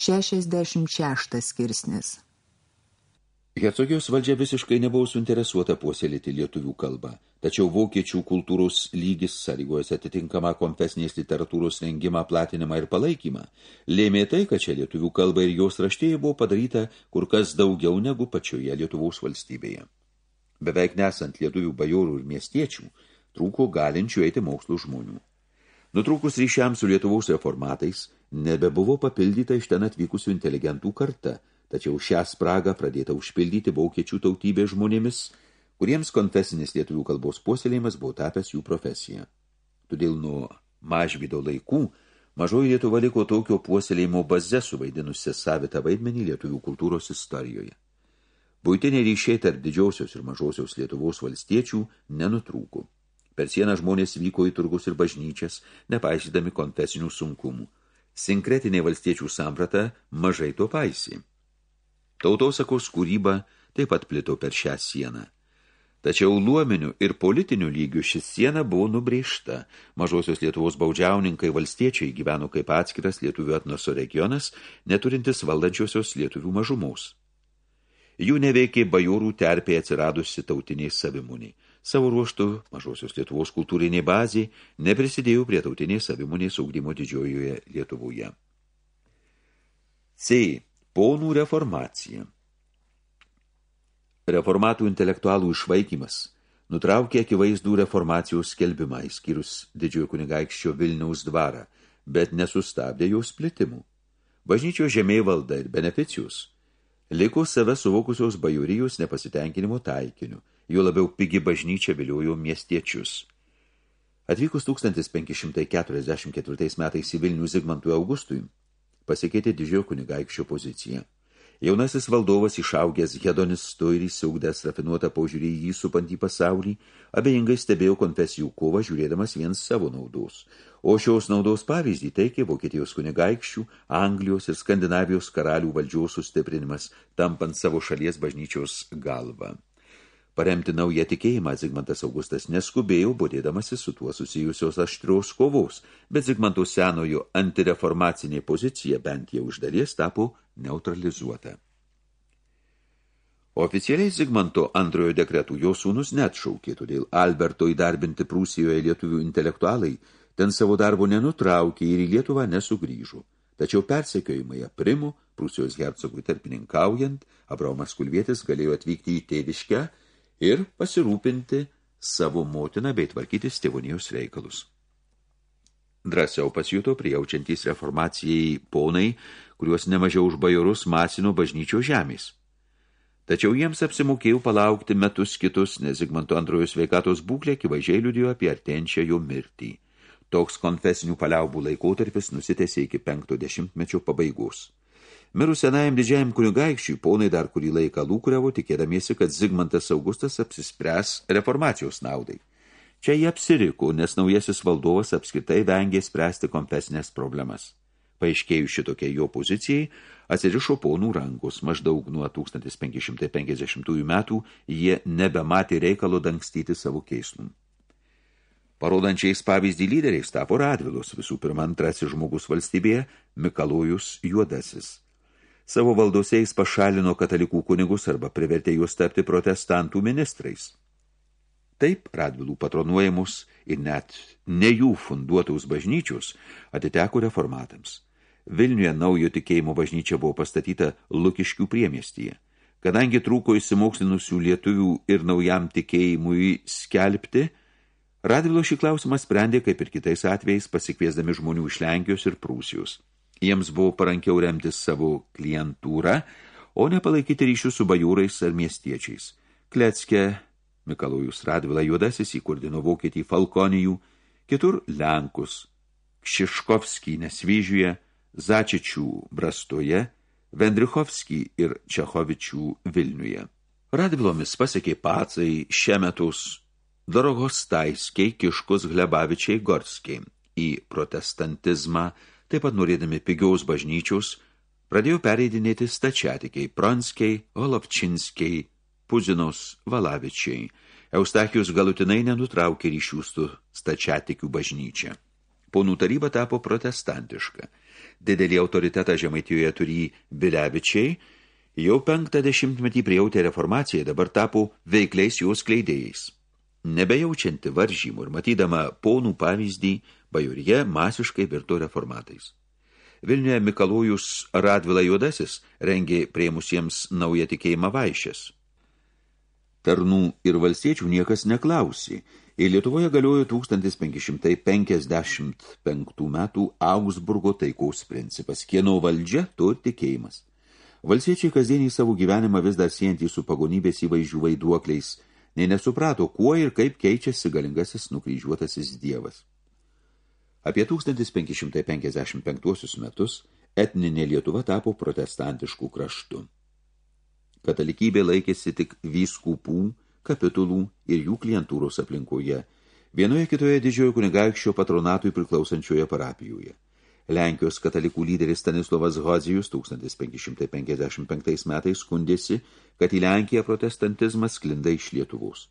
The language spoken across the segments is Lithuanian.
66 skirsnis Hercogijos valdžia visiškai nebuvo suinteresuota puoselėti lietuvių kalbą, tačiau vokiečių kultūros lygis, sąlygojęs atitinkamą konfesinės literatūros rengimą, platinimą ir palaikymą, lėmė tai, kad čia lietuvių kalba ir jos raštėjai buvo padaryta kur kas daugiau negu pačioje Lietuvos valstybėje. Beveik nesant lietuvių bajorų ir miestiečių, trūko galinčių eiti mokslų žmonių. Nutrūkus ryšiams su Lietuvos reformatais, nebebuvo papildyta iš ten atvykusių inteligentų karta – tačiau šią spragą pradėta užpildyti vokiečių tautybės žmonėmis, kuriems konfesinis lietuvių kalbos puoselėjimas buvo tapęs jų profesija. Todėl nuo mažvydo laikų mažoji Lietuva liko tokio puoselėjimo baze suvaidinusi savitą vaidmenį lietuvių kultūros istorijoje. Buitiniai ryšiai tarp didžiausios ir mažosios Lietuvos valstiečių nenutrūko. Per sieną žmonės vyko į turgus ir bažnyčias, nepaisydami konfesinių sunkumų. Sinkretinė valstiečių samprata mažai to paisė. Tautosakos kūryba taip pat plito per šią sieną. Tačiau luominių ir politinių lygių šis siena buvo nubrėžta. Mažosios Lietuvos baudžiauninkai valstiečiai gyveno kaip atskiras lietuvių etnoso regionas, neturintis valdančiosios lietuvių mažumos. Jų neveikė bajorų terpėje atsiradusi tautiniai savimūniai. Savo ruoštų mažosios Lietuvos kultūrinė bazė neprisidėjo prie tautinės savimonės augdymo didžiojoje Lietuvoje. C. Ponų reformacija Reformatų intelektualų išvaikymas nutraukė akivaizdų reformacijos skelbimą, įskyrus didžiojo kunigaikščio Vilniaus dvarą, bet nesustabdė jų splitimų. Bažnyčio žemė valda ir beneficijus liko save suvokusios bajorijos nepasitenkinimo taikiniu, jo labiau pigi bažnyčia viliojo miestiečius. Atvykus 1544 metais į Vilnių Zigmantui Augustui, pasikeitė didžiojo kunigaikščio pozicija. Jaunasis valdovas išaugęs hedonistu ir įsiaugdęs rafinuotą požiūrį į jį supantį pasaulį, abejingai stebėjo konfesijų kovą, žiūrėdamas vien savo naudos. O šios naudos pavyzdį teikė Vokietijos kunigaikščių, Anglijos ir Skandinavijos karalių valdžiaus sustiprinimas, tampant savo šalies bažnyčios galvą. Paremti naują tikėjimą Zigmantas Augustas neskubėjo, bodėdamasi su tuo susijusios aštrios kovos, bet Zigmanto senojo antireformacinė pozicija bent jau iš dalies tapo neutralizuota. Oficialiai Zigmanto antrojo dekretų jo sūnus neatšaukė, todėl Alberto įdarbinti Prūsijoje lietuvių intelektualai ten savo darbo nenutraukė ir į Lietuvą nesugrįžo. Tačiau persekiojimai aprimo, Prūsijos hercogui tarpininkaujant, Abraomas Kulvietis galėjo atvykti į tėviškę ir pasirūpinti savo motiną bei tvarkytis tėvonijos reikalus. Drąsiau pasijuto prijaučiantys reformacijai ponai, kuriuos nemažiau už bajorus masino bažnyčio žemės. Tačiau jiems apsimokėjau palaukti metus kitus, nes Zigmanto antrojo sveikatos būklė akivaizdžiai liudijo apie artenčią jo mirtį. Toks konfesinių paliaubų laikotarpis nusitėsė iki penkto dešimtmečio pabaigos. Mirus senajam didžiajam kunigaikščiui, ponai dar kurį laiką lūkuriavo, tikėdamiesi, kad Zigmantas Augustas apsispręs reformacijos naudai. Čia jie apsiriko, nes naujasis valdovas apskritai vengė spręsti konfesinės problemas. Paaiškėjus šitokia jo pozicijai, atsirišo ponų rangus. Maždaug nuo 1550 metų jie nebematė reikalo dangstyti savo keislum. Parodančiais pavyzdį lyderiais tapo Radvilos, visų pirma antrasis žmogus valstybėje, Mikalojus Juodasis. Savo valdose jis pašalino katalikų kunigus arba privertė juos tapti protestantų ministrais. Taip Radvilų patronuojamus ir net ne jų funduotaus bažnyčius atiteko reformatams. Vilniuje naujo tikėjimo bažnyčia buvo pastatyta Lukiškių priemiestyje. Kadangi trūko įsimokslinusių lietuvių ir naujam tikėjimui skelbti, Radvilo šį klausimą sprendė, kaip ir kitais atvejais, pasikviesdami žmonių iš Lenkijos ir Prūsijos. Jiems buvo parankiau remtis savo klientūrą, o ne palaikyti ryšių su bajūrais ar miestiečiais. Klecke, Mikalojus Radvila Juodasis įkurdino Vokietį Falkonijų, kitur Lenkus, Kšiškovskį Nesvyžiuje, Začičių Brastoje, Vendrichovskį ir Čechovičių Vilniuje. Radvilomis pasiekė pacai šiemetus Dorogostaiskiai, Kiškus, Glebavičiai, Gorskiai. Į protestantizmą taip pat norėdami pigiaus bažnyčios, pradėjo pereidinėti stačiatikiai, pranskiai, olavčinskiai, puzinos, valavičiai. Eustachijus galutinai nenutraukė ryšių su stačiatikių bažnyčia. Ponų taryba tapo protestantiška. Didelį autoritetą Žemaitijoje turį Bilevičiai, jau penktą dešimtmetį prijautė reformaciją, dabar tapo veikliais jos kleidėjais. Nebejaučianti varžymų ir matydama ponų pavyzdį, bajorije masiškai virto reformatais. Vilniuje Mikalojus Radvila Juodasis rengė prieimusiems naują tikėjimą vaišės. Tarnų ir valstiečių niekas neklausė, ir Lietuvoje galiojo 1555 metų Augsburgo taikaus principas, kieno valdžia, to ir tikėjimas. Valstiečiai kasdienį savo gyvenimą vis dar siejantį su pagonybės įvaizdžių vaiduokliais, nei nesuprato, kuo ir kaip keičiasi galingasis nukryžiuotasis dievas. Apie 1555 metus etninė Lietuva tapo protestantiškų kraštų. Katalikybė laikėsi tik vyskupų, kapitulų ir jų klientūros aplinkoje, vienoje kitoje didžiojo kunigaikščio patronatui priklausančioje parapijoje. Lenkijos katalikų lyderis Stanislovas Hozijus 1555 metais skundėsi, kad į Lenkiją protestantizmas sklinda iš Lietuvos.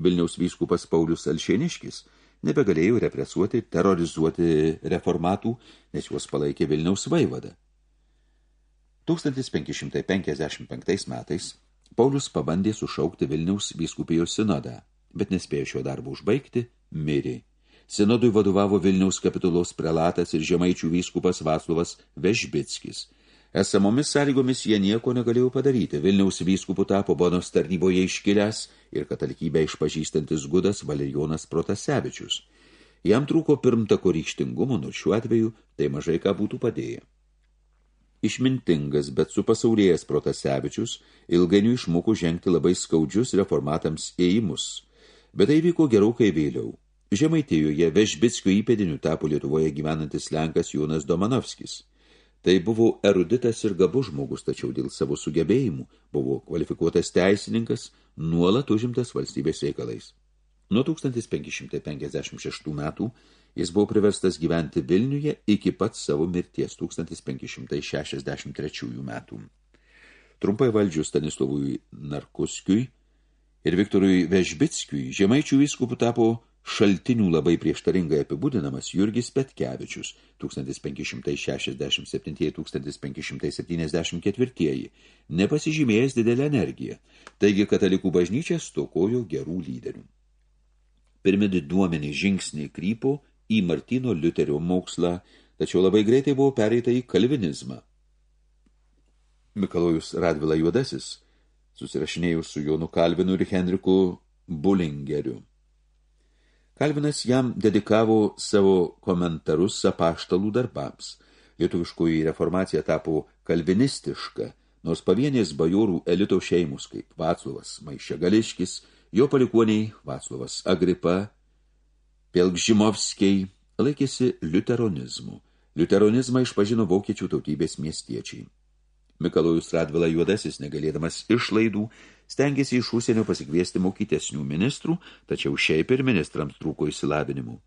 Vilniaus vyskupas Paulius Alšėniškis nebegalėjo represuoti, terrorizuoti reformatų, nes juos palaikė Vilniaus vaivada. 1555 metais Paulius pabandė sušaukti Vilniaus vyskupijos sinodą, bet nespėjo šio darbo užbaigti, mirė. Sinodui vadovavo Vilniaus kapitulos prelatas ir žemaičių vyskupas Vaclovas Vežbickis. Esamomis sąlygomis jie nieko negalėjo padaryti. Vilniaus vyskupų tapo bonos tarnyboje iškilęs ir katalikybę išpažįstantis gudas Valerijonas Protasevičius. Jam trūko pirmtako rykštingumo, nors šiuo atveju tai mažai ką būtų padėję. Išmintingas, bet su pasaulėjęs Protasevičius ilgainiui išmoko žengti labai skaudžius reformatams ėjimus, bet tai vyko gerokai vėliau. Žemaitijoje Vežbitskio įpėdinių tapo Lietuvoje gyvenantis Lenkas Jonas Domanovskis. Tai buvo eruditas ir gabus žmogus, tačiau dėl savo sugebėjimų buvo kvalifikuotas teisininkas, nuolat užimtas valstybės reikalais. Nuo 1556 metų jis buvo priverstas gyventi Vilniuje iki pat savo mirties 1563 metų. Trumpai valdžius Stanislovui Narkuskiui ir Viktorui Vežbitskiui žemaičių vyskupų tapo šaltinių labai prieštaringai apibūdinamas Jurgis Petkevičius 1567-1574, nepasižymėjęs didelę energiją, taigi katalikų bažnyčia stokojo gerų lyderių. Pirmi duomeniai žingsniai krypo į Martino Liuterio mokslą, tačiau labai greitai buvo pereita į kalvinizmą. Mikalojus Radvila Juodasis susirašinėjo su Jonu Kalvinu ir Henriku Bullingeriu. Kalvinas jam dedikavo savo komentarus apaštalų darbams. Lietuviškoji reformacija tapo kalvinistiška, nors pavienės bajorų elito šeimus kaip Vaclovas Maišegališkis, jo palikuoniai Vaclovas Agripa, Pelgžimovskiai laikėsi liuteronizmu. Liuteronizmą išpažino vokiečių tautybės miestiečiai. Mikalojus Radvila Juodasis, negalėdamas išlaidų, Stengėsi iš užsienio pasikviesti mokytesnių ministrų, tačiau šiaip ir ministrams trūko įsilavinimų.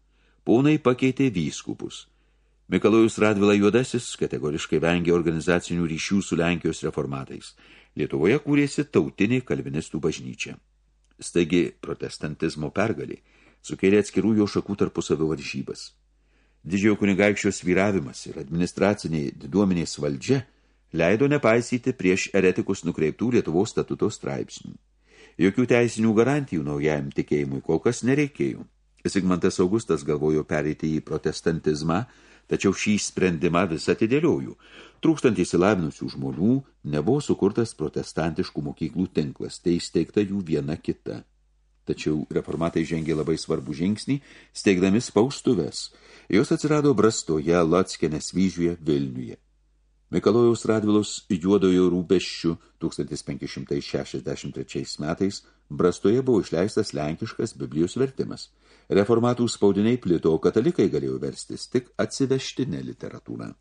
Pūnai pakeitė vyskupus. Mikalojus Radvila Juodasis kategoriškai vengė organizacinių ryšių su Lenkijos reformatais. Lietuvoje kūrėsi tautinė kalvinistų bažnyčia. Staigi protestantizmo pergalį sukėlė atskirų jo šakų tarpusavio varžybas. Didžiojo kunigaikščio sviravimas ir administraciniai diduomenės valdžia – leido nepaisyti prieš eretikus nukreiptų Lietuvos statuto straipsnių. Jokių teisinių garantijų naujajam tikėjimui kol kas nereikėjo. Sigmantas Augustas galvojo pereiti į protestantizmą, tačiau šį sprendimą vis atidėliojų. Trūkstant įsilavinusių žmonių, nebuvo sukurtas protestantiškų mokyklų tinklas, tai įsteigta jų viena kita. Tačiau reformatai žengė labai svarbų žingsnį, steigdami spaustuves. Jos atsirado Brastoje, Lotskienės vyžiuje, Vilniuje. Mikalojaus Radvilos juodojo rūpeščių 1563 metais Brastoje buvo išleistas lenkiškas Biblijos vertimas. Reformatų spaudiniai plito, o katalikai galėjo verstis tik atsivežtinę literatūrą.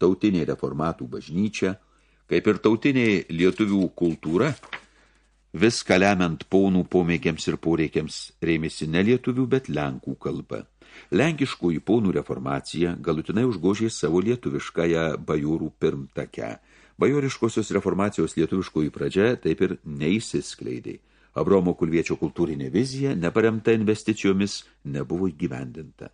Tautinė reformatų bažnyčia, kaip ir tautinė lietuvių kultūra, viską lemiant paunų pomėgiams ir poreikiams rėmėsi ne lietuvių, bet lenkų kalba. Lenkiškųjų ponų reformacija galutinai užgožė savo lietuviškąją bajūrų pirmtakę. Bajoriškosios reformacijos lietuviškųjų pradžia taip ir neįsiskleidė. Abromo Kulviečio kultūrinė vizija, neparemta investicijomis, nebuvo įgyvendinta.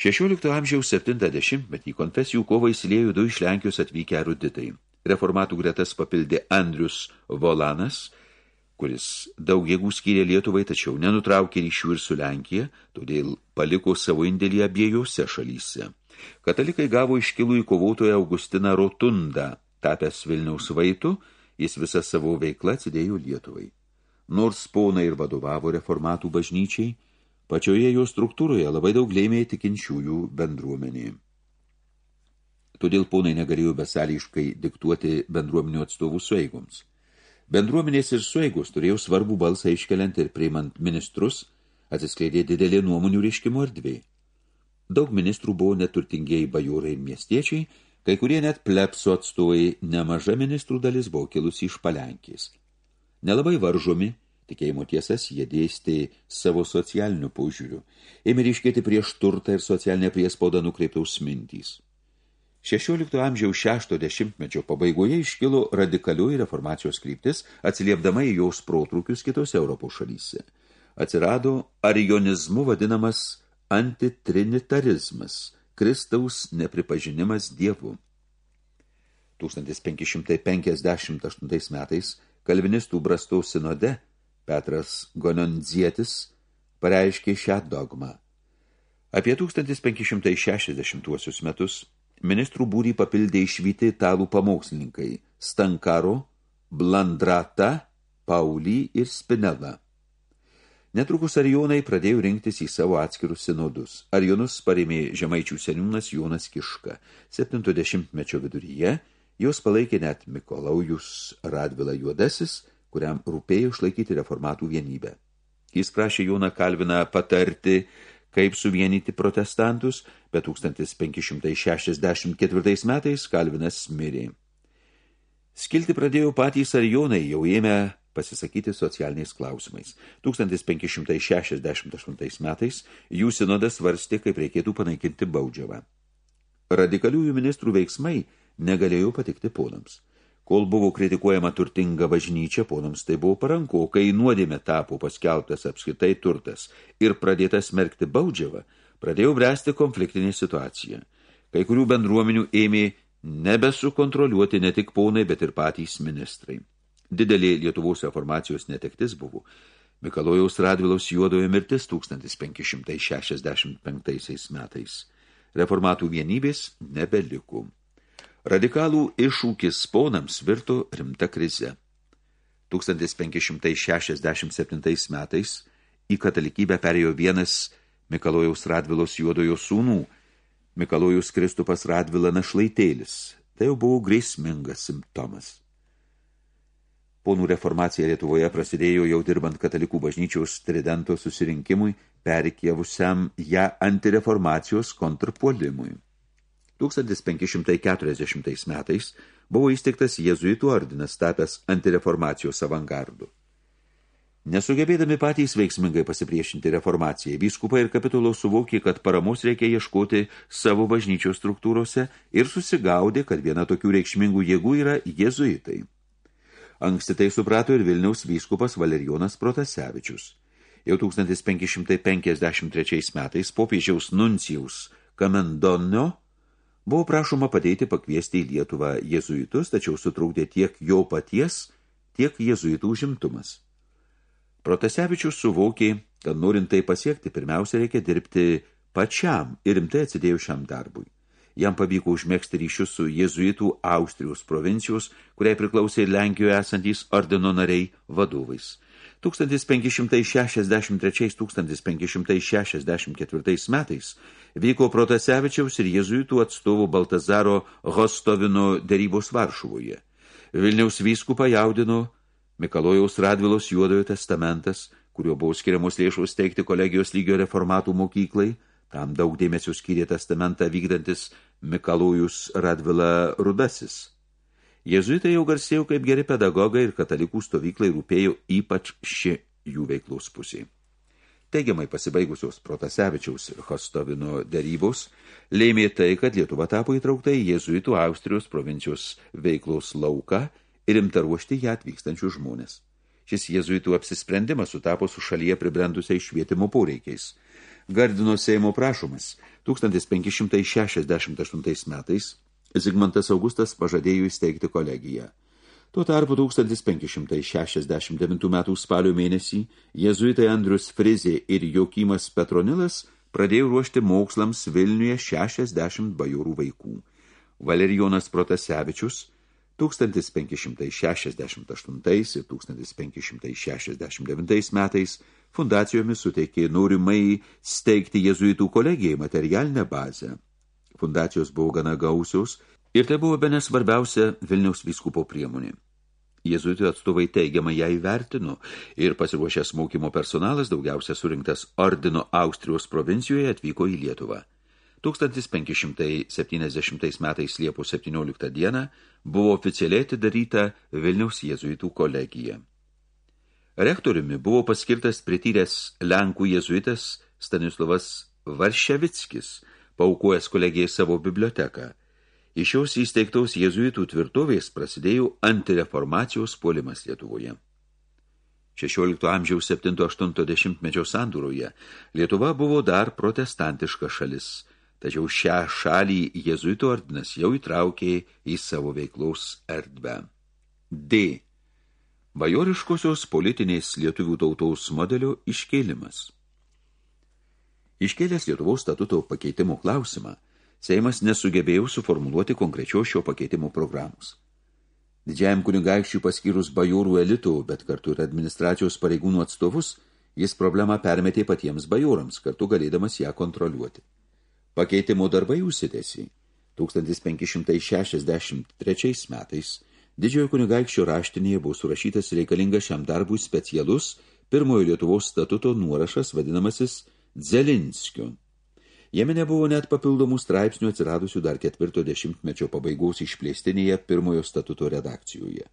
16 amžiaus 70-metį konfesijų kovą įsilėjo du iš Lenkijos atvykę eruditai. Reformatų gretas papildė Andrius Volanas, kuris daug jėgų skyrė Lietuvai, tačiau nenutraukė ryšių ir su Lenkija, todėl paliko savo indėlį abiejose šalyse. Katalikai gavo iškilų į kovotoją Augustiną Rotundą, tapęs Vilniaus vaitų, jis visą savo veiklą atsidėjo Lietuvai. Nors ponai ir vadovavo reformatų bažnyčiai, pačioje jo struktūroje labai daug lėmė tikinčiųjų bendruomenė. Todėl ponai negalėjo besališkai diktuoti bendruomenių atstovų sueigoms. Bendruomenės ir sueigos turėjo svarbų balsą iškeliant ir priimant ministrus, atsiskleidė didelė nuomonių reiškimo erdvė. Daug ministrų buvo neturtingieji bajorai ir miestiečiai, kai kurie net plepso atstovai, nemaža ministrų dalis buvo kilusi iš Palenkės. Nelabai varžomi, tikėjimo tiesas jie dėstė savo socialinių paužiūrių, ėmė ryškėti prieš turtą ir socialinę priespaudą nukreiptaus mintys. 16 amžiaus 60-mečio pabaigoje iškilo radikalioji reformacijos kryptis, atsiliepdama į jaus protrukius kitose Europos šalyse. Atsirado arionizmu vadinamas antitrinitarizmas, Kristaus nepripažinimas Dievu. 1558 metais kalvinistų brastaus sinode Petras Gonondzietis pareiškė šią dogmą. Apie 1560 metus ministrų būrį papildė išvyti italų pamokslininkai Stankaro, Blandrata, Paulį ir Spinella. Netrukus arijonai pradėjo rinktis į savo atskirus sinodus. Arijonus parėmė žemaičių seniūnas Jonas Kiška. 70-mečio viduryje jos palaikė net Mikolaujus Radvila Juodasis, kuriam rūpėjo išlaikyti reformatų vienybę. Jis prašė Joną Kalviną patarti, kaip suvienyti protestantus, bet 1564 metais Kalvinas mirė. Skilti pradėjo patys arijonai, jau ėmė pasisakyti socialiniais klausimais. 1568 metais jų sinodas svarstė, kaip reikėtų panaikinti baudžiavą. Radikaliųjų ministrų veiksmai negalėjo patikti ponams. Kol buvo kritikuojama turtinga bažnyčia, ponams tai buvo paranku, kai nuodėmė tapo paskelbtas apskritai turtas ir pradėtas smerkti baudžiavą, pradėjo bręsti konfliktinė situacija. Kai kurių bendruomenių ėmė nebesukontroliuoti ne tik ponai, bet ir patys ministrai. Didelė Lietuvos reformacijos netektis buvo Mikalojaus Radvilaus juodojo mirtis 1565 metais. Reformatų vienybės nebeliko. Radikalų iššūkis ponams virto rimta krize. 1567 metais į katalikybę perėjo vienas Mikalojaus Radvilos juodojo sūnų, Mikalojus Kristupas Radvila našlaitėlis. Tai jau buvo grėsmingas simptomas. Ponų reformacija Lietuvoje prasidėjo jau dirbant katalikų bažnyčiaus tridento susirinkimui, perikėvusiam ją antireformacijos kontrpuolimui. 1540 metais buvo įsteigtas jezuitų ordinas tapęs antireformacijos avangardu. Nesugebėdami patys veiksmingai pasipriešinti reformacijai, vyskupai ir kapitulos suvokė, kad paramos reikia ieškoti savo bažnyčios struktūrose ir susigaudė, kad viena tokių reikšmingų jėgų yra jezuitai. Anksti tai suprato ir Vilniaus vyskupas Valerijonas Protasevičius. Jau 1553 metais popiežiaus nuncijaus Kamendonio buvo prašoma padėti pakviesti į Lietuvą jezuitus, tačiau sutrūkdė tiek jo paties, tiek jezuitų užimtumas. Protasevičius suvokė, kad norint tai pasiekti, pirmiausia reikia dirbti pačiam ir rimtai atsidėjau šiam darbui jam pavyko užmėgsti ryšius su jezuitų Austrijos provincijos, kuriai priklausė Lenkijoje esantys ordino nariai vadovais. 1563-1564 metais vyko Protasevičiaus ir jezuitų atstovų Baltazaro Hostovino derybos Varšuvoje. Vilniaus vyskupą jaudino Mikalojaus Radvilos juodojo testamentas, kurio buvo skiriamos lėšos teikti kolegijos lygio reformatų mokyklai, Tam daug dėmesio skyrė testamentą vykdantis Mikalojus Radvila Rudasis. Jėzuitai jau garsėjo kaip geri pedagogai ir katalikų stovyklai rūpėjo ypač ši jų veiklos pusė. Teigiamai pasibaigusios Protasevičiaus ir Hostovino derybos lėmė tai, kad Lietuva tapo įtraukta į jėzuitų Austrijos provincijos veiklos lauką ir imta ruošti ją atvykstančių žmonės. Šis jėzuitų apsisprendimas sutapo su šalyje pribrendusiai švietimo poreikiais – Gardino Seimo prašomas 1568 metais Zigmantas Augustas pažadėjo įsteigti kolegiją. Tuo tarpu 1569 metų spalio mėnesį jezuitai Andrius Frizė ir Jokimas Petronilas pradėjo ruošti mokslams Vilniuje 60 bajorų vaikų. Valerijonas Protasevičius 1568 ir 1569 metais fundacijomis suteikė norimai steigti jezuitų kolegijai materialinę bazę. Fundacijos buvo gana gausios ir tai buvo bene svarbiausia Vilniaus vyskupo priemonė. Jezuitų atstovai teigiamai ją įvertino ir pasiruošęs mokymo personalas daugiausia surinktas ordino Austrijos provincijoje atvyko į Lietuvą. 1570 metais Liepos 17 dieną buvo oficialiai atidaryta Vilniaus jezuitų kolegija. Rektoriumi buvo paskirtas prityręs Lenkų jezuitas Stanislavas Varševickis, paukojęs kolegijai savo biblioteką – Iš šios įsteigtaus jezuitų tvirtovės prasidėjo antireformacijos puolimas Lietuvoje. 16 amžiaus 7-80 mečio sandūroje Lietuva buvo dar protestantiška šalis, tačiau šią šalį jezuitų ordinas jau įtraukė į savo veiklaus erdvę. D. Bajoriškosios politinės lietuvių tautos modelio iškėlimas. Iškėlęs Lietuvos statuto pakeitimo klausimą, Seimas nesugebėjo suformuluoti konkrečios šio pakeitimo programos. Didžiajam kunigaikščiui paskyrus bajorų elitų, bet kartu ir administracijos pareigūnų atstovus, jis problemą permetė patiems bajorams, kartu galėdamas ją kontroliuoti. Pakeitimo darbai užsitėsi. 1563 metais didžiojo kunigaikščio raštinėje buvo surašytas reikalingas šiam darbui specialus pirmojo Lietuvos statuto nuorašas vadinamasis Dzelinskiu. Jame nebuvo net papildomų straipsnių atsiradusių dar ketvirto dešimtmečio pabaigos išplėstinėje pirmojo statuto redakcijoje.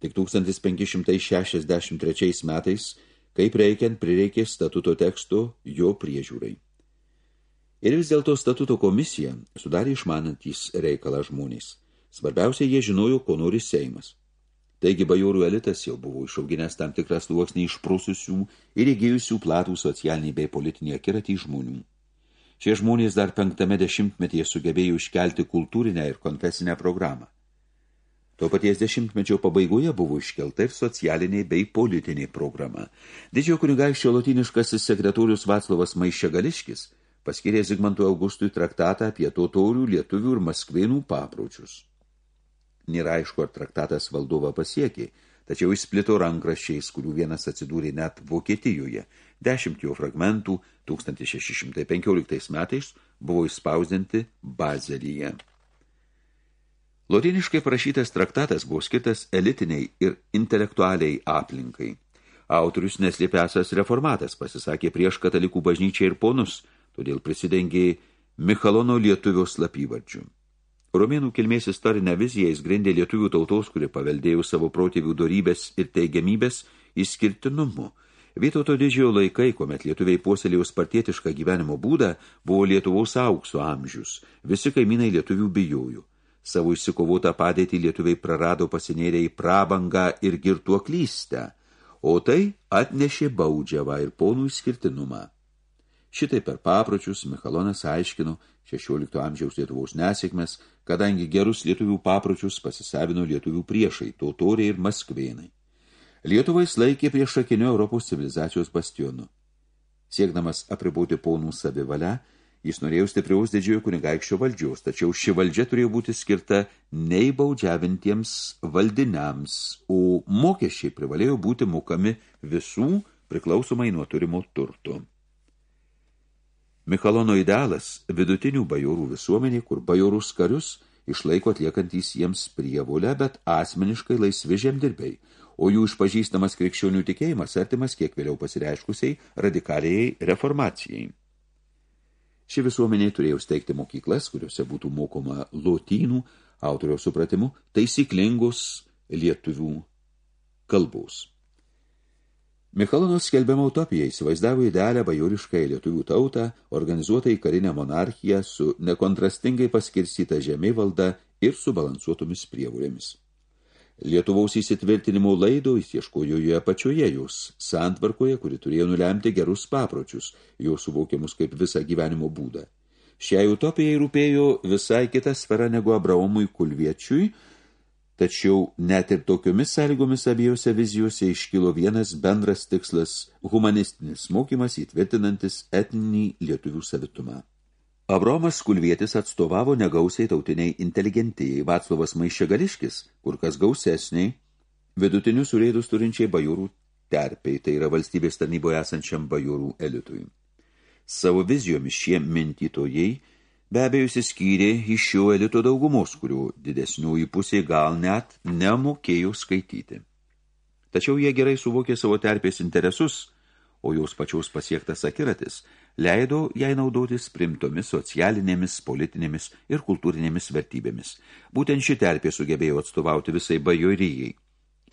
Tik 1563 metais, kaip reikiant, prireikė statuto teksto jo priežiūrai. Ir vis dėlto statuto komisija sudarė išmanantys reikalą žmonės. Svarbiausia, jie žinojo, ko nori Seimas. Taigi bajorų elitas jau buvo išauginęs tam tikras sluoksnį išprususių ir įgyjusių platų socialinį bei politinį akiratį žmonių. Šie žmonės dar penktame dešimtmetyje sugebėjo iškelti kultūrinę ir konfesinę programą. Tuo paties dešimtmečio pabaigoje buvo iškelta ir socialinė bei politinė programa. Didžiojo kunigaikščio lotyniškasis sekretorius Vaclovas Maišegališkis paskyrė Zigmantui Augustui traktatą apie totorių, lietuvių ir maskvėnų papročius. Nėra aišku, ar traktatas valdovą pasiekė, tačiau išsplito rankraščiais, kurių vienas atsidūrė net Vokietijoje – Dešimt jo fragmentų 1615 metais buvo įspausdinti Bazelyje. Lotiniškai parašytas traktatas buvo skirtas elitiniai ir intelektualiai aplinkai. Autorius neslėpęsas reformatas pasisakė prieš katalikų bažnyčią ir ponus, todėl prisidengė Michalono lietuvio slapyvardžių. Romėnų kilmės istorinę viziją jis grindė lietuvių tautos, kuri paveldėjo savo protėvių dorybės ir teigiamybės išskirtinumu – Vytauto didžiojo laikai, kuomet lietuviai puoselėjo spartietišką gyvenimo būdą, buvo Lietuvos aukso amžius. Visi kaimynai lietuvių bijojo. Savo išsikovotą padėtį lietuviai prarado pasinėrę į prabangą ir girtuoklystę, o tai atnešė baudžiavą ir ponų išskirtinumą. Šitai per papročius Michalonas aiškino 16 amžiaus Lietuvos nesėkmes, kadangi gerus lietuvių papročius pasisavino lietuvių priešai, totoriai ir maskvėnai. Lietuvą jis laikė prie šakinio Europos civilizacijos bastionu. Siekdamas apriboti ponų savivalę, jis norėjo stipriaus didžiojo kunigaikščio valdžios, tačiau ši valdžia turėjo būti skirta nei baudžiavintiems valdiniams, o mokesčiai privalėjo būti mokami visų priklausomai nuo turimo turto. Michalono idealas – vidutinių bajorų visuomenė, kur bajorų skarius išlaiko atliekantys jiems prievolę, bet asmeniškai laisvi žemdirbiai – o jų išpažįstamas krikščionių tikėjimas artimas kiek vėliau pasireiškusiai radikaliai reformacijai. Ši visuomenė turėjo steigti mokyklas, kuriuose būtų mokoma lotynų, autorio supratimu, taisyklingus lietuvių kalbos. Michalonas skelbiama utopija įsivaizdavo idealią bajorišką lietuvių tautą, organizuotą į karinę monarchiją su nekontrastingai paskirstyta žemė valda ir subalansuotomis prievolėmis. Lietuvaus įsitvirtinimo laido jis ieškojo joje pačioje jos santvarkoje, kuri turėjo nulemti gerus papročius, jo suvokiamus kaip visą gyvenimo būdą. Šiai utopijai rūpėjo visai kita sfera negu Abraomui Kulviečiui, tačiau net ir tokiomis sąlygomis abiejose vizijose iškilo vienas bendras tikslas – humanistinis mokymas įtvirtinantis etninį lietuvių savitumą. Abromas Kulvietis atstovavo negausiai tautiniai inteligentijai, Vaclovas Maišegališkis, kur kas gausesniai, vidutinius urėdus turinčiai bajūrų terpiai, tai yra valstybės tarnyboje esančiam bajūrų elitui. Savo vizijomis šie mintytojai be abejo įsiskyrė iš šio elito daugumos, kurių didesniųjų pusė gal net nemokėjo skaityti. Tačiau jie gerai suvokė savo terpės interesus, o jos pačiaus pasiektas akiratis – leido jai naudotis primtomis socialinėmis, politinėmis ir kultūrinėmis vertybėmis. Būtent ši terpė sugebėjo atstovauti visai bajorijai.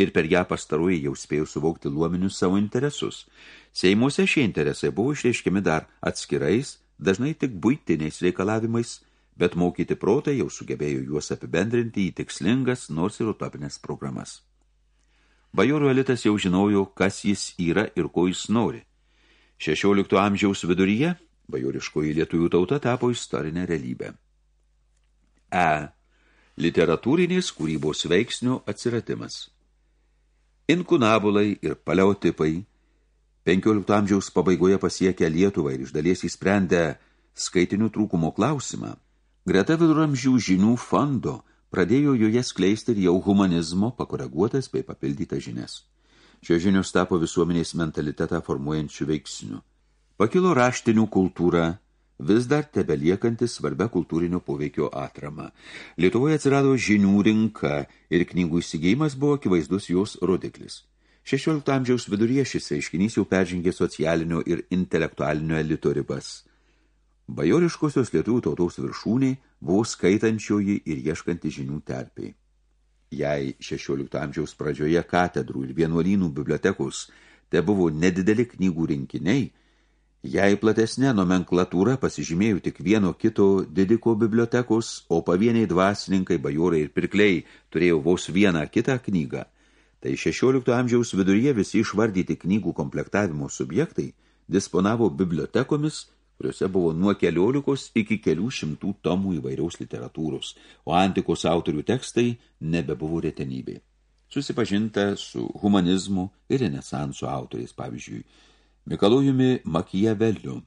Ir per ją pastaruoju jau spėjo suvokti luominius savo interesus. Seimuose šie interesai buvo išreiškiami dar atskirais, dažnai tik buitiniais reikalavimais, bet mokyti protą jau sugebėjo juos apibendrinti į tikslingas, nors ir utopinės programas. Bajorų elitas jau žinojo, kas jis yra ir ko jis nori – 16 amžiaus viduryje bajoriškoji lietuvių tauta tapo istorinę realybę. E. Literatūrinės kūrybos veiksnių atsiradimas. Inkunabulai ir paleotipai 15 amžiaus pabaigoje pasiekę Lietuvą ir iš dalies įsprendę skaitinių trūkumo klausimą, greta viduramžių žinių fondo pradėjo joje skleisti ir jau humanizmo pakoreguotas bei papildytas žinias. Šios žinios tapo visuomenės mentalitetą formuojančių veiksnių. Pakilo raštinių kultūra, vis dar tebeliekantis svarbia kultūrinio poveikio atrama. Lietuvoje atsirado žinių rinka ir knygų įsigėjimas buvo akivaizdus jos rodiklis. 16 amžiaus viduryje šis reiškinys jau peržengė socialinio ir intelektualinio elito ribas. Bajoriškosios lietuvių tautos viršūniai buvo skaitančioji ir ieškanti žinių terpiai jei 16 amžiaus pradžioje katedrų ir vienuolynų bibliotekos te buvo nedideli knygų rinkiniai, jei platesnė nomenklatūra pasižymėjo tik vieno kito didiko bibliotekos, o pavieniai dvasininkai, bajorai ir pirkliai turėjo vos vieną kitą knygą, tai 16 amžiaus viduryje visi išvardyti knygų komplektavimo subjektai disponavo bibliotekomis kuriuose buvo nuo keliolikos iki kelių šimtų tomų įvairiaus literatūros, o antikos autorių tekstai nebebuvo retenybė. Susipažinta su humanizmu ir renesanso autoriais, pavyzdžiui, Mikalojumi Makijaveliu.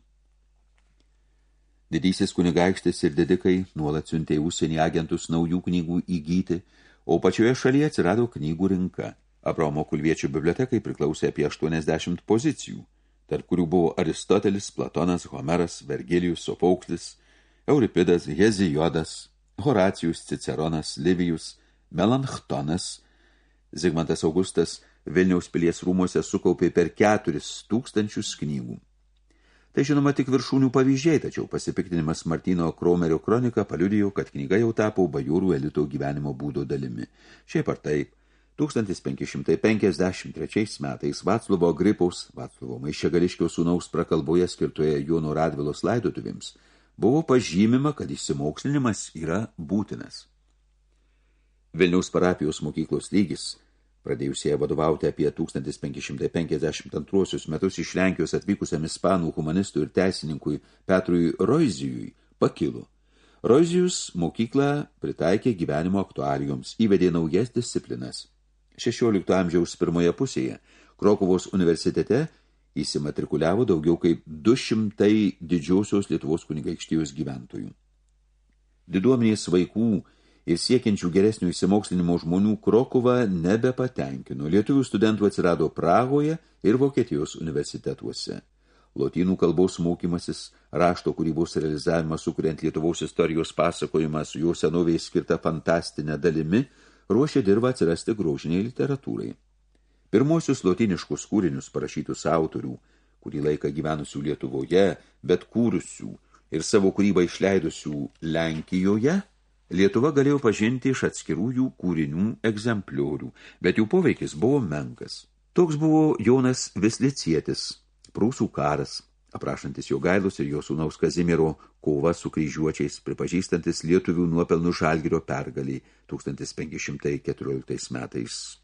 Didysis kunigaikštis ir didikai nuolat siuntė užsienį agentus naujų knygų įgyti, o pačioje šalyje atsirado knygų rinka. Abraomo Kulviečių bibliotekai priklausė apie 80 pozicijų – tarp kurių buvo Aristotelis, Platonas, Homeras, Vergilijus, Sofauklis, Euripidas, Hezijodas, Horacijus, Ciceronas, Livijus, Melanchtonas, Zigmantas Augustas Vilniaus pilies rūmose sukaupė per keturis tūkstančius knygų. Tai žinoma tik viršūnių pavyzdžiai, tačiau pasipiktinimas Martino Kromerio kronika paliudijo, kad knyga jau tapo bajūrų elito gyvenimo būdo dalimi. Šiaip ar taip, 1553 metais Vaclovo Gripaus, Vaclovo Maišegališkio sūnaus prakalboje skirtoje Jono Radvilos laidotuvėms, buvo pažymima, kad įsimokslinimas yra būtinas. Vilniaus parapijos mokyklos lygis, pradėjusie vadovauti apie 1552 metus iš Lenkijos atvykusiam ispanų humanistų ir teisininkui Petrui Roizijui, pakilo. Roizijus mokyklą pritaikė gyvenimo aktualijoms, įvedė naujas disciplinas – 16 amžiaus pirmoje pusėje Krokovos universitete įsimatrikuliavo daugiau kaip 200 didžiausios Lietuvos kunigaikštijos gyventojų. Diduomenės vaikų ir siekiančių geresnių įsimokslinimo žmonių Krokova nebepatenkino. Lietuvių studentų atsirado Prahoje ir Vokietijos universitetuose. Lotynų kalbos mokymasis, rašto kūrybos realizavimas, sukuriant Lietuvos istorijos pasakojimą su jo senoviai skirta fantastinė dalimi – ruošė dirbą atsirasti grožiniai literatūrai. Pirmosius lotiniškus kūrinius parašytus autorių, kurį laiką gyvenusių Lietuvoje, bet kūrusių ir savo kūrybą išleidusių Lenkijoje, Lietuva galėjo pažinti iš atskirųjų kūrinių egzempliorių, bet jų poveikis buvo menkas. Toks buvo Jonas Vislicietis, Prūsų karas, aprašantis jo gailus ir jo sūnaus Kazimiero kova su kryžiuočiais, pripažįstantis lietuvių nuopelnų žalgirio pergalį 1514 metais.